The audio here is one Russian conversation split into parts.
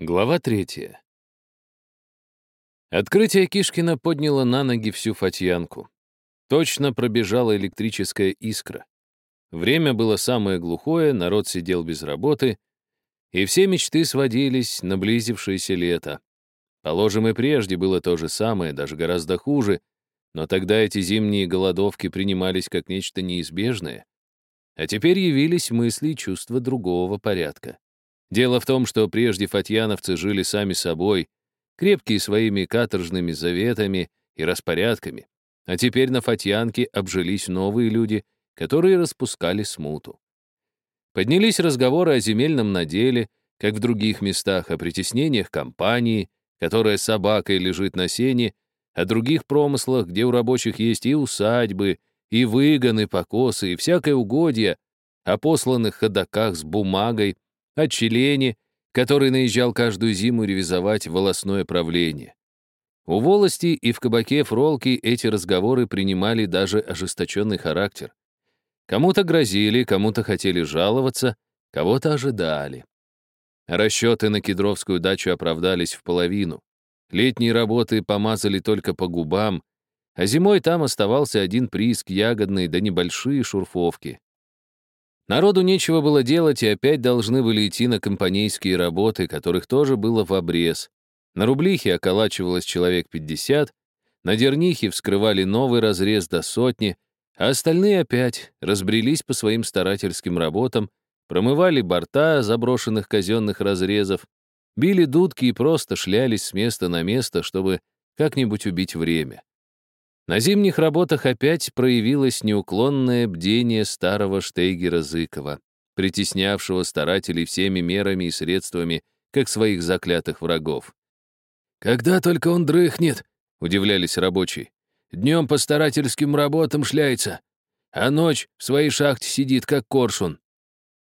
Глава третья. Открытие Кишкина подняло на ноги всю Фатьянку. Точно пробежала электрическая искра. Время было самое глухое, народ сидел без работы, и все мечты сводились на близившееся лето. Положим, и прежде было то же самое, даже гораздо хуже, но тогда эти зимние голодовки принимались как нечто неизбежное. А теперь явились мысли и чувства другого порядка. Дело в том, что прежде фатьяновцы жили сами собой, крепкие своими каторжными заветами и распорядками, а теперь на Фатьянке обжились новые люди, которые распускали смуту. Поднялись разговоры о земельном наделе, как в других местах, о притеснениях компании, которая собакой лежит на сене, о других промыслах, где у рабочих есть и усадьбы, и выгоны, покосы, и всякое угодье, о посланных ходаках с бумагой, о Челене, который наезжал каждую зиму ревизовать волосное правление. У волости и в кабаке Фролки эти разговоры принимали даже ожесточенный характер. Кому-то грозили, кому-то хотели жаловаться, кого-то ожидали. Расчеты на кедровскую дачу оправдались в половину. Летние работы помазали только по губам, а зимой там оставался один прииск ягодный да небольшие шурфовки. Народу нечего было делать, и опять должны были идти на компанейские работы, которых тоже было в обрез. На рублихе околачивалось человек 50, на дернихе вскрывали новый разрез до сотни, а остальные опять разбрелись по своим старательским работам, промывали борта заброшенных казенных разрезов, били дудки и просто шлялись с места на место, чтобы как-нибудь убить время. На зимних работах опять проявилось неуклонное бдение старого Штейгера Зыкова, притеснявшего старателей всеми мерами и средствами, как своих заклятых врагов. «Когда только он дрыхнет», — удивлялись рабочие, «днем по старательским работам шляется, а ночь в своей шахте сидит, как коршун».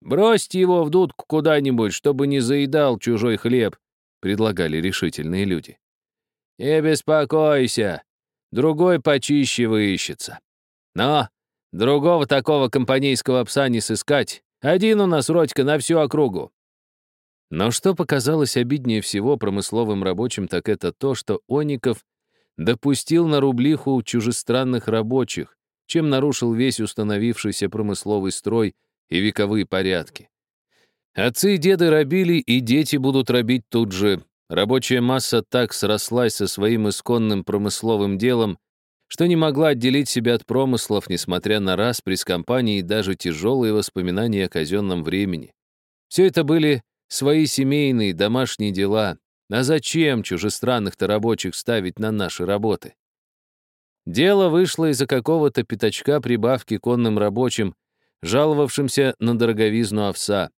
«Бросьте его в дудку куда-нибудь, чтобы не заедал чужой хлеб», — предлагали решительные люди. «Не беспокойся, другой почище выищется. Но другого такого компанейского пса не сыскать. Один у нас, Родька, на всю округу. Но что показалось обиднее всего промысловым рабочим, так это то, что Оников допустил на рублиху чужестранных рабочих, чем нарушил весь установившийся промысловый строй и вековые порядки. Отцы и деды робили, и дети будут робить тут же, Рабочая масса так срослась со своим исконным промысловым делом, что не могла отделить себя от промыслов, несмотря на распри с компанией и даже тяжелые воспоминания о казенном времени. Все это были свои семейные, домашние дела. А зачем чужестранных-то рабочих ставить на наши работы? Дело вышло из-за какого-то пятачка прибавки конным рабочим, жаловавшимся на дороговизну овса.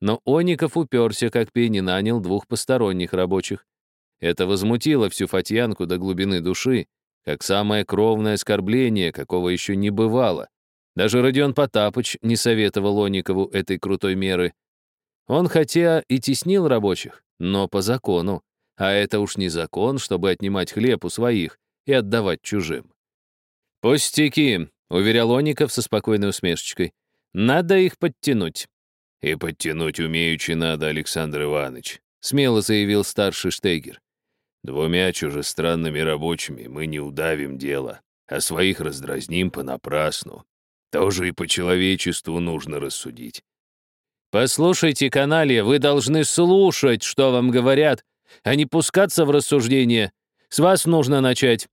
Но Оников уперся, как пень, нанял двух посторонних рабочих. Это возмутило всю Фатьянку до глубины души, как самое кровное оскорбление, какого еще не бывало. Даже Родион Потапыч не советовал Оникову этой крутой меры. Он хотя и теснил рабочих, но по закону, а это уж не закон, чтобы отнимать хлеб у своих и отдавать чужим. «Пустяки», — уверял Оников со спокойной усмешечкой. «Надо их подтянуть. «И подтянуть умеючи надо, Александр Иванович», — смело заявил старший Штейгер. «Двумя чужестранными рабочими мы не удавим дело, а своих раздразним понапрасну. Тоже и по человечеству нужно рассудить». «Послушайте, каналья, вы должны слушать, что вам говорят, а не пускаться в рассуждения. С вас нужно начать».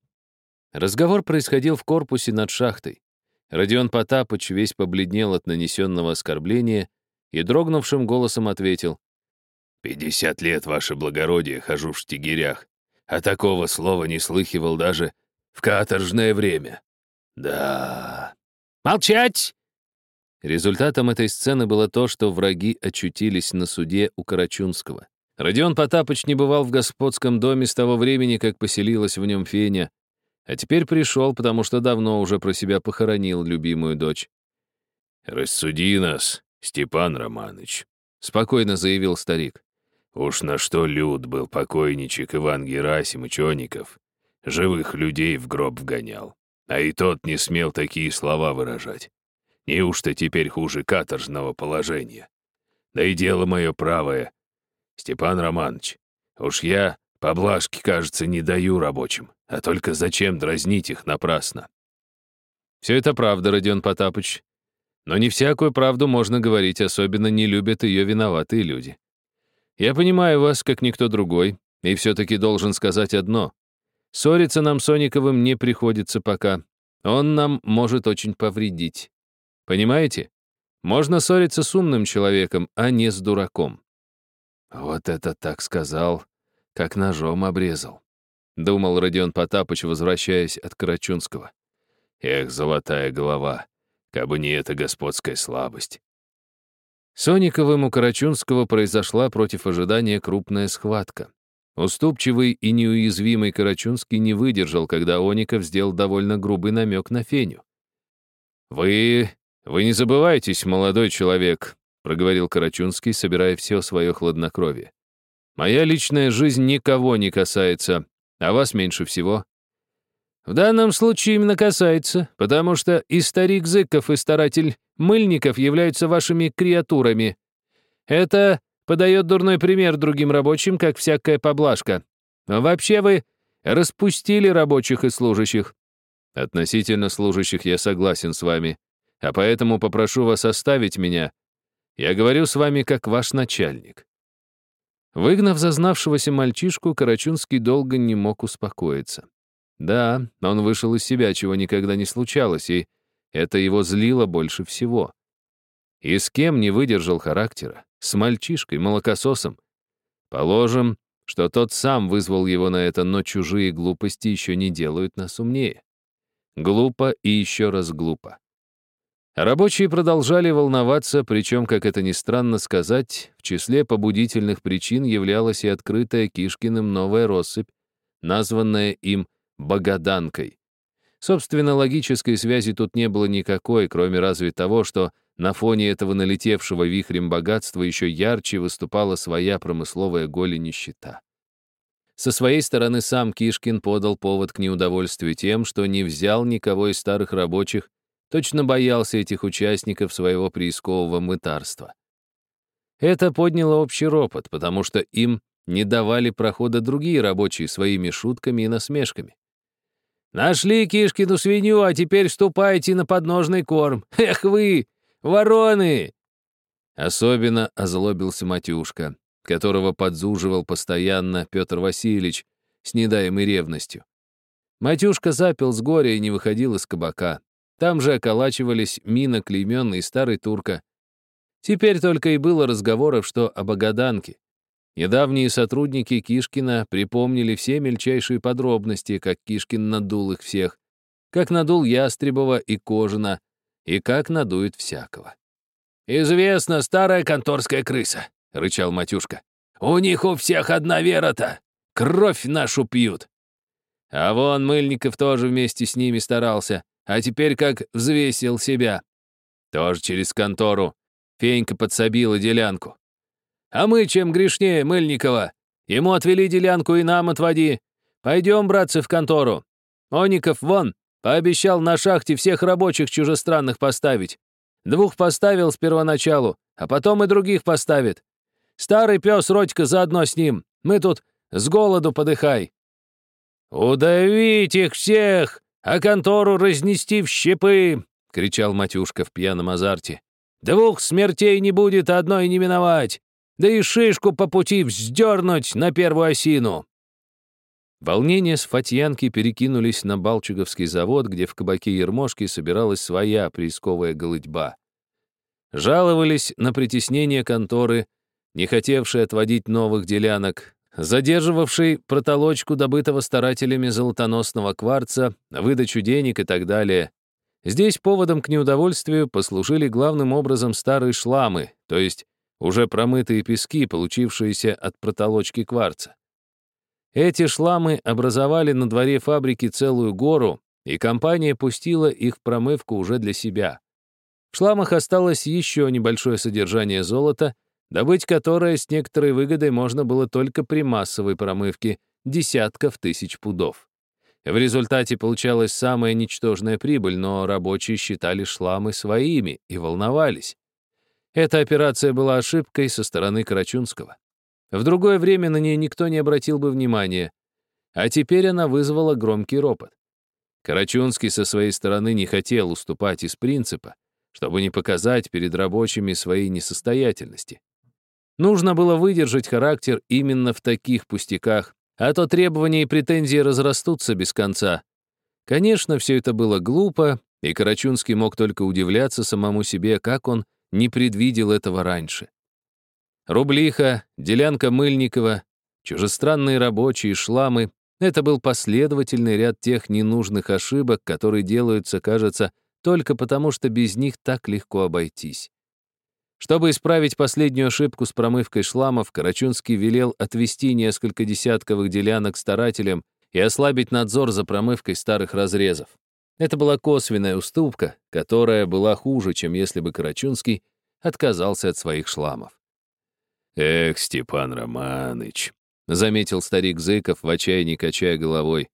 Разговор происходил в корпусе над шахтой. Родион Потапыч весь побледнел от нанесенного оскорбления и дрогнувшим голосом ответил. «Пятьдесят лет, ваше благородие, хожу в штигерях, а такого слова не слыхивал даже в каторжное время. Да...» «Молчать!» Результатом этой сцены было то, что враги очутились на суде у Карачунского. Родион Потапыч не бывал в господском доме с того времени, как поселилась в нем Феня, а теперь пришел, потому что давно уже про себя похоронил любимую дочь. «Рассуди нас, «Степан Романович», — спокойно заявил старик, «уж на что люд был покойничек Иван Герасимыч Оников, живых людей в гроб вгонял, а и тот не смел такие слова выражать. Неужто теперь хуже каторжного положения? Да и дело мое правое. Степан Романович, уж я поблажки, кажется, не даю рабочим, а только зачем дразнить их напрасно? Все это правда, Родион Потапыч. Но не всякую правду можно говорить, особенно не любят ее виноватые люди. Я понимаю вас, как никто другой, и все-таки должен сказать одно. Ссориться нам с Сониковым не приходится пока. Он нам может очень повредить. Понимаете? Можно ссориться с умным человеком, а не с дураком. Вот это так сказал, как ножом обрезал. Думал Родион Потапыч, возвращаясь от Карачунского. Эх, золотая голова, кабы не эта господская слабость. Сониковым у Карачунского произошла против ожидания крупная схватка. Уступчивый и неуязвимый Карачунский не выдержал, когда Оников сделал довольно грубый намек на Феню. «Вы... вы не забывайтесь, молодой человек», — проговорил Карачунский, собирая все свое хладнокровие. «Моя личная жизнь никого не касается, а вас меньше всего. В данном случае именно касается, потому что и старик Зыков, и старатель Мыльников являются вашими креатурами. Это подает дурной пример другим рабочим, как всякая поблажка. Вообще вы распустили рабочих и служащих. Относительно служащих я согласен с вами, а поэтому попрошу вас оставить меня. Я говорю с вами как ваш начальник». Выгнав зазнавшегося мальчишку, Карачунский долго не мог успокоиться. Да, он вышел из себя, чего никогда не случалось, и это его злило больше всего. И с кем не выдержал характера? С мальчишкой, молокососом. Положим, что тот сам вызвал его на это, но чужие глупости еще не делают нас умнее. Глупо и еще раз глупо. Рабочие продолжали волноваться, причем, как это ни странно сказать, в числе побудительных причин являлась и открытая Кишкиным новая россыпь, названная им Богаданкой. Собственно, логической связи тут не было никакой, кроме разве того, что на фоне этого налетевшего вихрем богатства еще ярче выступала своя промысловая голь и нищета. Со своей стороны сам Кишкин подал повод к неудовольствию тем, что не взял никого из старых рабочих, точно боялся этих участников своего приискового мытарства. Это подняло общий ропот, потому что им не давали прохода другие рабочие своими шутками и насмешками. Нашли Кишкину свинью, а теперь ступайте на подножный корм. Эх вы, вороны!» Особенно озлобился Матюшка, которого подзуживал постоянно Петр Васильевич с недаемой ревностью. Матюшка запил с горя и не выходил из кабака. Там же околачивались Мина Клеймен и старый Турка. Теперь только и было разговоров, что о Богаданке. Недавние сотрудники Кишкина припомнили все мельчайшие подробности, как Кишкин надул их всех, как надул Ястребова и Кожина, и как надует всякого. «Известно, старая конторская крыса», — рычал Матюшка. «У них у всех одна вера-то. Кровь нашу пьют». А вон Мыльников тоже вместе с ними старался, а теперь как взвесил себя. Тоже через контору. Фенька подсобила делянку. А мы чем грешнее Мыльникова? Ему отвели делянку и нам отводи. Пойдем, братцы, в контору. Оников вон, пообещал на шахте всех рабочих чужестранных поставить. Двух поставил с первоначалу, а потом и других поставит. Старый пес Родька заодно с ним. Мы тут с голоду подыхай. «Удавить их всех, а контору разнести в щепы!» — кричал Матюшка в пьяном азарте. «Двух смертей не будет, одной не миновать да и шишку по пути вздернуть на первую осину. Волнения с Фатьянки перекинулись на Балчуговский завод, где в кабаке Ермошки собиралась своя приисковая голытьба. Жаловались на притеснение конторы, не хотевшей отводить новых делянок, задерживавшей протолочку добытого старателями золотоносного кварца, выдачу денег и так далее. Здесь поводом к неудовольствию послужили главным образом старые шламы, то есть уже промытые пески, получившиеся от протолочки кварца. Эти шламы образовали на дворе фабрики целую гору, и компания пустила их в промывку уже для себя. В шламах осталось еще небольшое содержание золота, добыть которое с некоторой выгодой можно было только при массовой промывке десятков тысяч пудов. В результате получалась самая ничтожная прибыль, но рабочие считали шламы своими и волновались. Эта операция была ошибкой со стороны Карачунского. В другое время на нее никто не обратил бы внимания. А теперь она вызвала громкий ропот. Карачунский со своей стороны не хотел уступать из принципа, чтобы не показать перед рабочими своей несостоятельности. Нужно было выдержать характер именно в таких пустяках, а то требования и претензии разрастутся без конца. Конечно, все это было глупо, и Карачунский мог только удивляться самому себе, как он не предвидел этого раньше. Рублиха, делянка Мыльникова, чужестранные рабочие, шламы — это был последовательный ряд тех ненужных ошибок, которые делаются, кажется, только потому, что без них так легко обойтись. Чтобы исправить последнюю ошибку с промывкой шламов, Карачунский велел отвести несколько десятковых делянок старателям и ослабить надзор за промывкой старых разрезов. Это была косвенная уступка, которая была хуже, чем если бы Карачунский отказался от своих шламов. «Эх, Степан Романыч», — заметил старик Зыков, в отчаянии качая головой,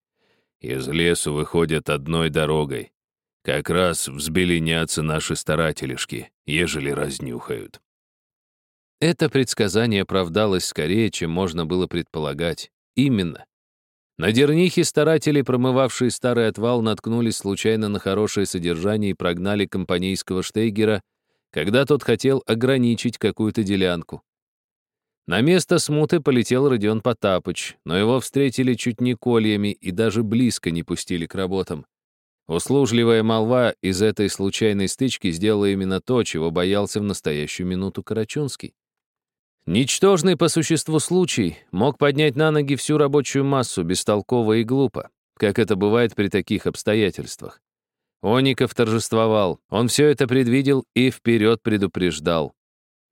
«из лесу выходят одной дорогой. Как раз взбеленятся наши старателишки, ежели разнюхают. Это предсказание оправдалось скорее, чем можно было предполагать. Именно. На дернихе старатели, промывавшие старый отвал, наткнулись случайно на хорошее содержание и прогнали компанейского штейгера, когда тот хотел ограничить какую-то делянку. На место смуты полетел Родион Потапыч, но его встретили чуть не кольями и даже близко не пустили к работам. Услужливая молва из этой случайной стычки сделала именно то, чего боялся в настоящую минуту Карачунский. Ничтожный по существу случай мог поднять на ноги всю рабочую массу бестолково и глупо, как это бывает при таких обстоятельствах. Оников торжествовал, он все это предвидел и вперед предупреждал.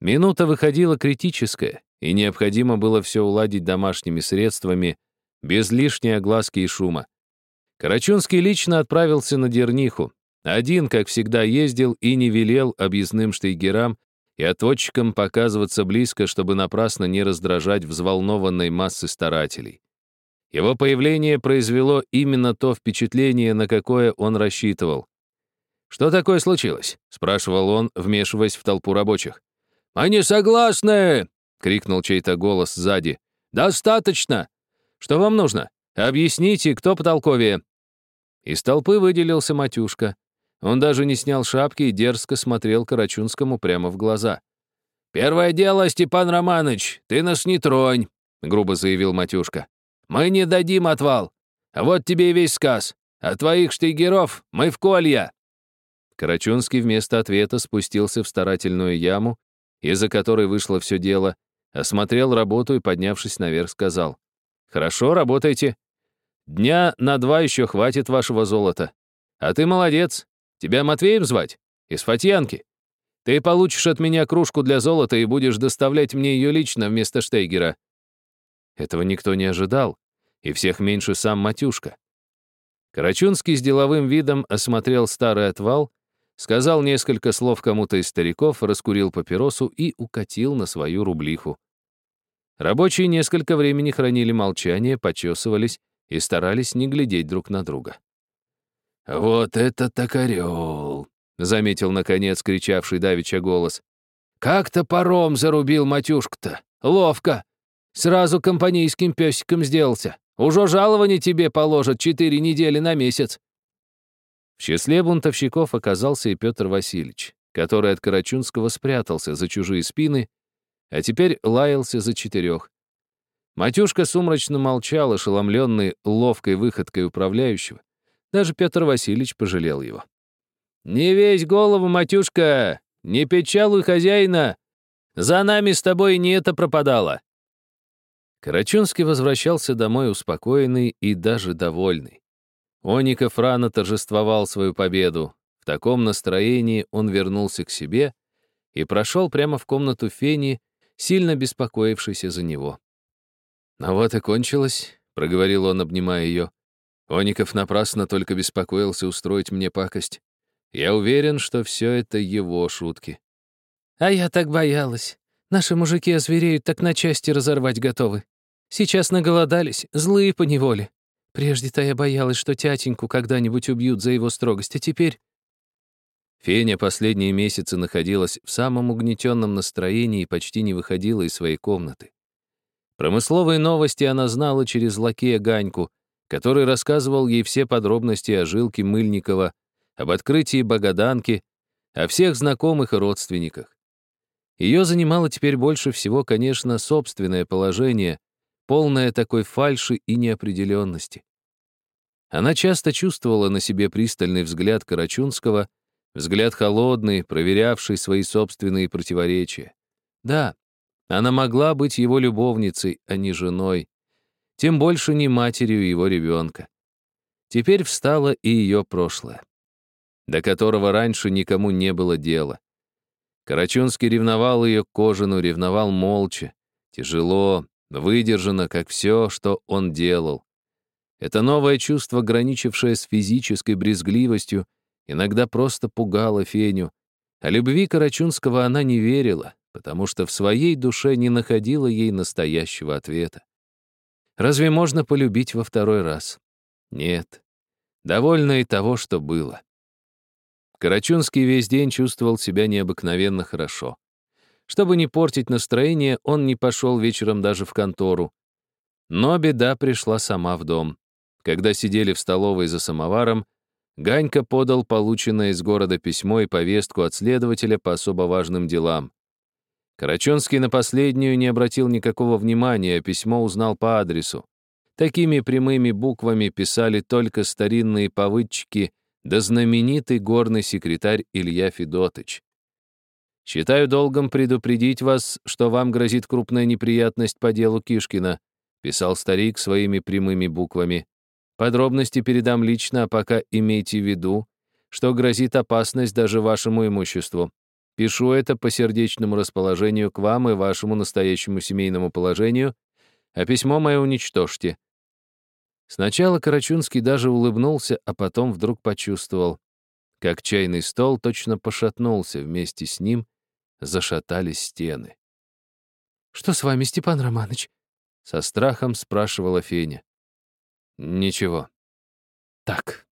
Минута выходила критическая, и необходимо было все уладить домашними средствами, без лишней огласки и шума. Карачунский лично отправился на Дерниху. Один, как всегда, ездил и не велел объездным штейгерам и отводчикам показываться близко, чтобы напрасно не раздражать взволнованной массы старателей. Его появление произвело именно то впечатление, на какое он рассчитывал. «Что такое случилось?» — спрашивал он, вмешиваясь в толпу рабочих. «Мы согласны!» — крикнул чей-то голос сзади. «Достаточно! Что вам нужно? Объясните, кто потолковее?» Из толпы выделился Матюшка. Он даже не снял шапки и дерзко смотрел Карачунскому прямо в глаза. «Первое дело, Степан Романович, ты нас не тронь», — грубо заявил Матюшка. «Мы не дадим отвал. А вот тебе и весь сказ. А твоих штейгеров мы в колья». Карачунский вместо ответа спустился в старательную яму, из-за которой вышло все дело, осмотрел работу и, поднявшись наверх, сказал. «Хорошо, работайте. Дня на два еще хватит вашего золота. А ты молодец. Тебя Матвеем звать? Из Фатьянки. Ты получишь от меня кружку для золота и будешь доставлять мне ее лично вместо Штейгера». Этого никто не ожидал, и всех меньше сам Матюшка. Карачунский с деловым видом осмотрел старый отвал, сказал несколько слов кому-то из стариков, раскурил папиросу и укатил на свою рублиху. Рабочие несколько времени хранили молчание, почесывались и старались не глядеть друг на друга. «Вот это так орел!» — заметил, наконец, кричавший давеча голос. «Как топором зарубил матюшка-то! Ловко! Сразу компанейским песиком сделался. Уже жалование тебе положат четыре недели на месяц». В числе бунтовщиков оказался и Петр Васильевич, который от Карачунского спрятался за чужие спины, а теперь лаялся за четырех. Матюшка сумрачно молчал, ошеломленный ловкой выходкой управляющего. Даже Петр Васильевич пожалел его. «Не весь голову, Матюшка! Не печалуй хозяина! За нами с тобой не это пропадало!» Карачунский возвращался домой успокоенный и даже довольный. Оников рано торжествовал свою победу. В таком настроении он вернулся к себе и прошел прямо в комнату Фени, сильно беспокоившейся за него. «Ну вот и кончилось», — проговорил он, обнимая ее. Оников напрасно только беспокоился устроить мне пакость. Я уверен, что все это его шутки. «А я так боялась. Наши мужики озвереют, так на части разорвать готовы. Сейчас наголодались, злые по неволе. Прежде-то я боялась, что тятеньку когда-нибудь убьют за его строгость, а теперь...» Феня последние месяцы находилась в самом угнетенном настроении и почти не выходила из своей комнаты. Промысловые новости она знала через лакея Ганьку, который рассказывал ей все подробности о жилке Мыльникова, об открытии Богаданки, о всех знакомых и родственниках. Ее занимало теперь больше всего, конечно, собственное положение, полное такой фальши и неопределенности. Она часто чувствовала на себе пристальный взгляд Карачунского, взгляд холодный, проверявший свои собственные противоречия. Да, она могла быть его любовницей, а не женой, тем больше не матерью его ребенка. Теперь встало и ее прошлое, до которого раньше никому не было дела. Карачунский ревновал ее к Кожину, ревновал молча, тяжело, выдержанно, как все, что он делал. Это новое чувство, граничившее с физической брезгливостью, иногда просто пугало Феню. А любви Карачунского она не верила, потому что в своей душе не находила ей настоящего ответа. Разве можно полюбить во второй раз? Нет. Довольно и того, что было. Карачунский весь день чувствовал себя необыкновенно хорошо. Чтобы не портить настроение, он не пошел вечером даже в контору. Но беда пришла сама в дом. Когда сидели в столовой за самоваром, Ганька подал полученное из города письмо и повестку от следователя по особо важным делам. Карачунский на последнюю не обратил никакого внимания, а письмо узнал по адресу. Такими прямыми буквами писали только старинные повыдчики да знаменитый горный секретарь Илья Федотыч. «Считаю долгом предупредить вас, что вам грозит крупная неприятность по делу Кишкина», писал старик своими прямыми буквами. «Подробности передам лично, а пока имейте в виду, что грозит опасность даже вашему имуществу. Пишу это по сердечному расположению к вам и вашему настоящему семейному положению, а письмо мое уничтожьте». Сначала Карачунский даже улыбнулся, а потом вдруг почувствовал, как чайный стол точно пошатнулся вместе с ним, зашатались стены. «Что с вами, Степан Романович?» Со страхом спрашивала Феня. «Ничего. Так,